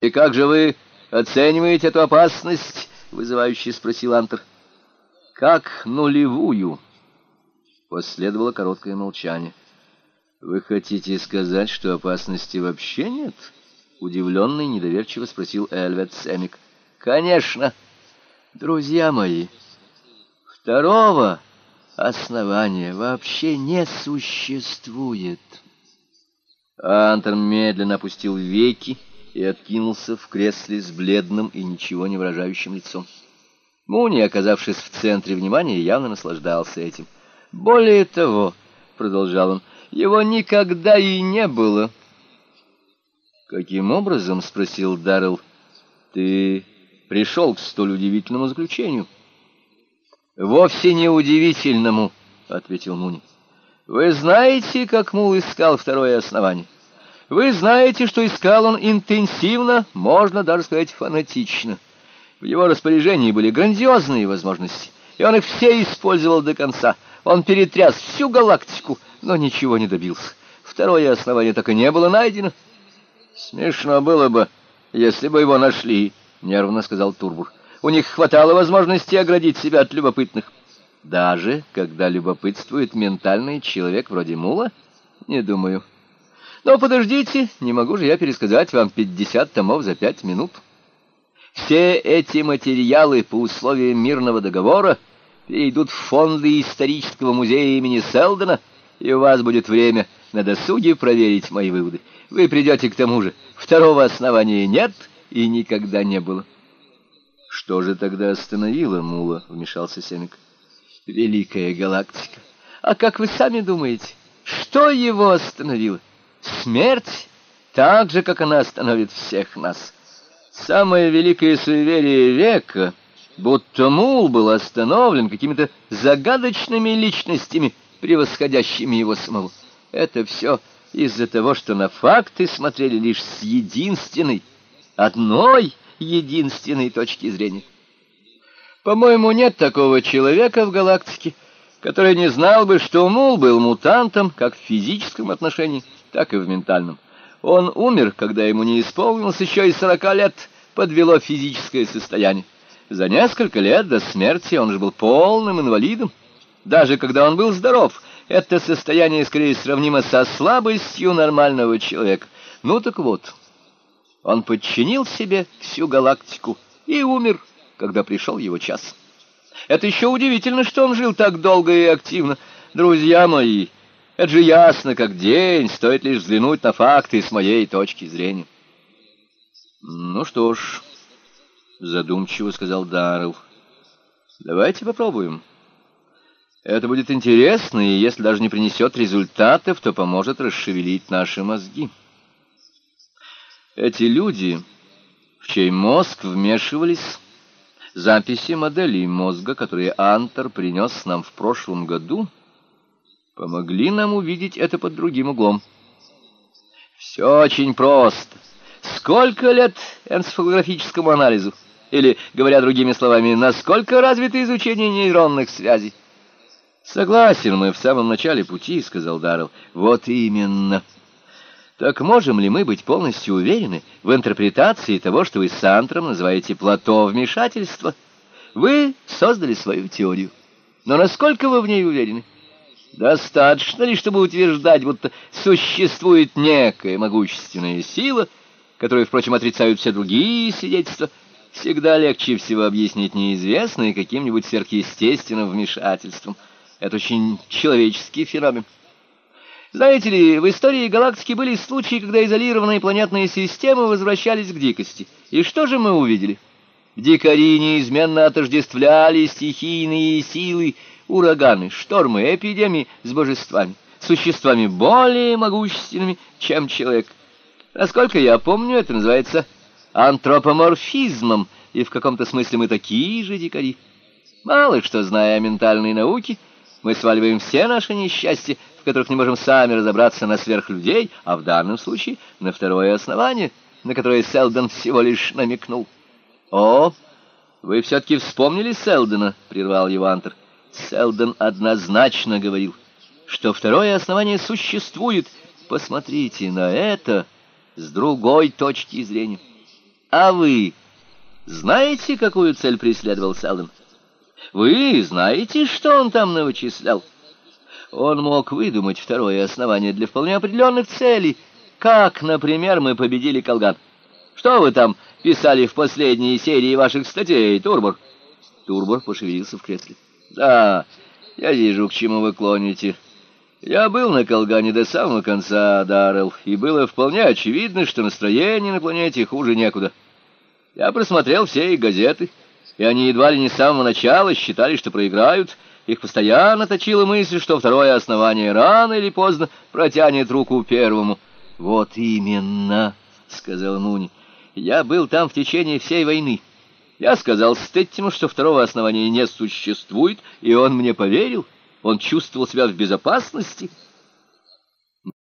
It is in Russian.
И как же вы оцениваете эту опасность? вызывающе спросил Антер. Как нулевую. Последовало короткое молчание. Вы хотите сказать, что опасности вообще нет? Удивленный, недоверчиво спросил Эльвет Семик. Конечно, друзья мои. Второго основания вообще не существует. Антер медленно опустил веки и откинулся в кресле с бледным и ничего не выражающим лицом. Муни, оказавшись в центре внимания, явно наслаждался этим. «Более того», — продолжал он, — «его никогда и не было». «Каким образом?» — спросил Даррелл. «Ты пришел к столь удивительному заключению?» «Вовсе не удивительному», — ответил Муни. «Вы знаете, как Мул искал второе основание?» Вы знаете, что искал он интенсивно, можно даже сказать фанатично. В его распоряжении были грандиозные возможности, и он их все использовал до конца. Он перетряс всю галактику, но ничего не добился. Второе основание так и не было найдено. Смешно было бы, если бы его нашли, нервно сказал Турбур. У них хватало возможности оградить себя от любопытных. Даже когда любопытствует ментальный человек вроде Мула? Не думаю. Но подождите, не могу же я пересказать вам 50 томов за пять минут. Все эти материалы по условиям мирного договора перейдут в фонды исторического музея имени Селдона, и у вас будет время на досуге проверить мои выводы. Вы придете к тому же. Второго основания нет и никогда не было. Что же тогда остановило Мула, вмешался Семик. Великая галактика. А как вы сами думаете, что его остановило? Смерть, так же, как она остановит всех нас. Самое великое суеверие века, будто Мул был остановлен какими-то загадочными личностями, превосходящими его самого. Это все из-за того, что на факты смотрели лишь с единственной, одной единственной точки зрения. По-моему, нет такого человека в галактике, который не знал бы, что Мул был мутантом как в физическом отношении, так и в ментальном. Он умер, когда ему не исполнилось еще и сорока лет, подвело физическое состояние. За несколько лет до смерти он же был полным инвалидом. Даже когда он был здоров, это состояние скорее сравнимо со слабостью нормального человека. Ну так вот, он подчинил себе всю галактику и умер, когда пришел его час. Это еще удивительно, что он жил так долго и активно. Друзья мои, это же ясно, как день, стоит лишь взглянуть на факты с моей точки зрения. Ну что ж, задумчиво сказал Даррелл. Давайте попробуем. Это будет интересно, и если даже не принесет результатов, то поможет расшевелить наши мозги. Эти люди, в чей мозг вмешивались, записи моделей мозга, которые Антер принес нам в прошлом году — помогли нам увидеть это под другим углом. Все очень просто. Сколько лет энцефалографическому анализу? Или, говоря другими словами, насколько развито изучение нейронных связей? Согласен, мы в самом начале пути, сказал Даррелл. Вот именно. Так можем ли мы быть полностью уверены в интерпретации того, что вы с Антром называете плато вмешательства? Вы создали свою теорию. Но насколько вы в ней уверены? Достаточно ли, чтобы утверждать, будто существует некая могущественная сила, которую, впрочем, отрицают все другие свидетельства, всегда легче всего объяснить неизвестное каким-нибудь сверхъестественным вмешательством. Это очень человеческий феномен. Знаете ли, в истории галактики были случаи, когда изолированные планетные системы возвращались к дикости. И что же мы увидели? Дикари неизменно отождествляли стихийные силы, ураганы, штормы, эпидемии с божествами, существами более могущественными, чем человек. Насколько я помню, это называется антропоморфизмом, и в каком-то смысле мы такие же дикари. Мало что зная о ментальной науке, мы сваливаем все наши несчастья, в которых не можем сами разобраться на сверхлюдей, а в данном случае на второе основание, на которое Селдон всего лишь намекнул. «О, вы все-таки вспомнили Селдона?» — прервал его Антер. Селдон однозначно говорил, что второе основание существует. Посмотрите на это с другой точки зрения. А вы знаете, какую цель преследовал Селдон? Вы знаете, что он там навычислял? Он мог выдумать второе основание для вполне определенных целей, как, например, мы победили Колган. Что вы там писали в последней серии ваших статей, Турбор? Турбор пошевелился в кресле. Да, я вижу, к чему вы клоните. Я был на Колгане до самого конца, Даррелл, и было вполне очевидно, что настроение на планете хуже некуда. Я просмотрел все их газеты, и они едва ли не с самого начала считали, что проиграют. Их постоянно точила мысль, что второе основание рано или поздно протянет руку первому. «Вот именно», — сказал Муни, — «я был там в течение всей войны». Я сказал Стеттиму, что второго основания не существует, и он мне поверил. Он чувствовал себя в безопасности —